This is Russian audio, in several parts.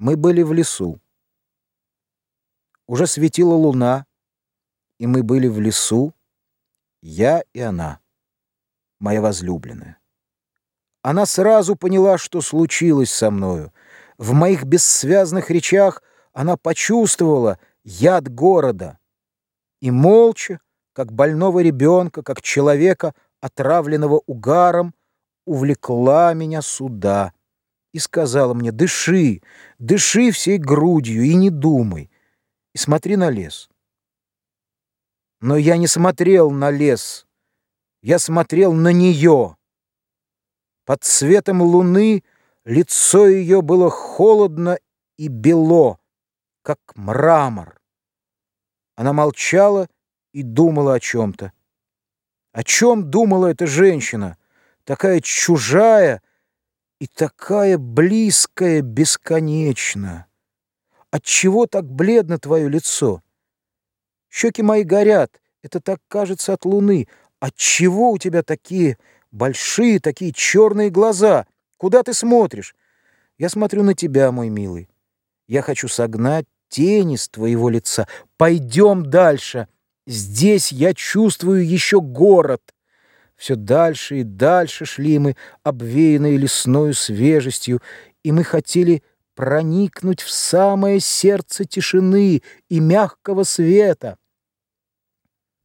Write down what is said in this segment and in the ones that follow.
Мы были в лесу. Уже светила луна, и мы были в лесу, я и она, моя возлюбленная. Она сразу поняла, что случилось со мною. В моих бессвязных речах она почувствовала яд города. И молча, как больного ребенка, как человека, отравленного угаром, увлекла меня сюда и сказала мне, дыши, дыши всей грудью и не думай, и смотри на лес. Но я не смотрел на лес, я смотрел на нее. Под светом луны лицо ее было холодно и бело, как мрамор. Она молчала и думала о чем-то. О чем думала эта женщина, такая чужая, и такая близкая бесконечно. Отчего так бледно твое лицо? Щеки мои горят, это так кажется от луны. Отчего у тебя такие большие, такие черные глаза? Куда ты смотришь? Я смотрю на тебя, мой милый. Я хочу согнать тени с твоего лица. Пойдем дальше. Здесь я чувствую еще город. Все дальше и дальше шли мы, обвеянные лесною свежестью, и мы хотели проникнуть в самое сердце тишины и мягкого света.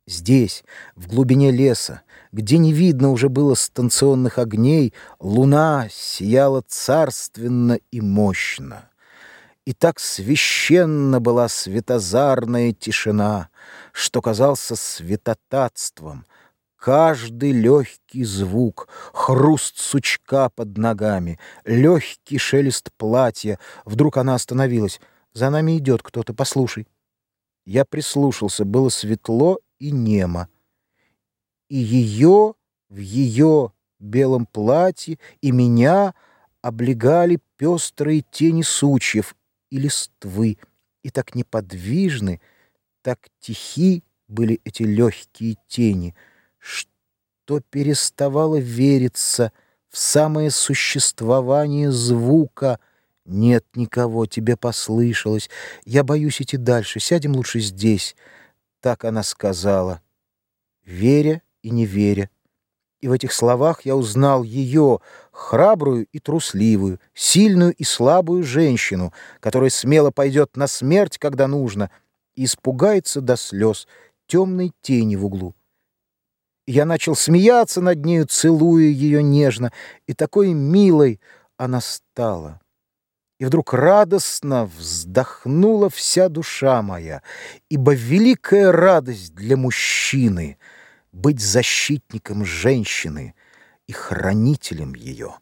Здесь, в глубине леса, где не видно уже было станционных огней, луна сияла царственно и мощно. И так священна была светозарная тишина, что казался святотатством — Каждый легкий звук, хруст сучка под ногами, легкий шелест платья. Вдруг она остановилась. За нами идет кто-то, послушай. Я прислушался, было светло и немо. И ее в ее белом платье, и меня облегали пестрые тени сучьев и листвы, и так неподвижны, так тихи были эти легкие тени — что переставало вериться в самое существование звука. Нет никого, тебе послышалось. Я боюсь идти дальше, сядем лучше здесь. Так она сказала, веря и не веря. И в этих словах я узнал ее, храбрую и трусливую, сильную и слабую женщину, которая смело пойдет на смерть, когда нужно, и испугается до слез темной тени в углу. Я начал смеяться над нею, целуя ее нежно, и такой милой она стала. И вдруг радостно вздохнула вся душа моя, ибо великая радость для мужчины — быть защитником женщины и хранителем ее.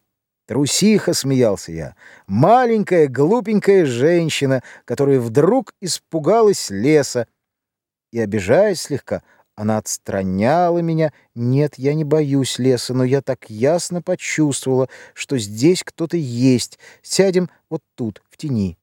Трусиха, смеялся я, маленькая глупенькая женщина, которая вдруг испугалась леса и, обижаясь слегка, она отстраняла меня. Нет, я не боюсь леса, но я так ясно почувствовала, что здесь кто-то есть. Сядем вот тут, в тени.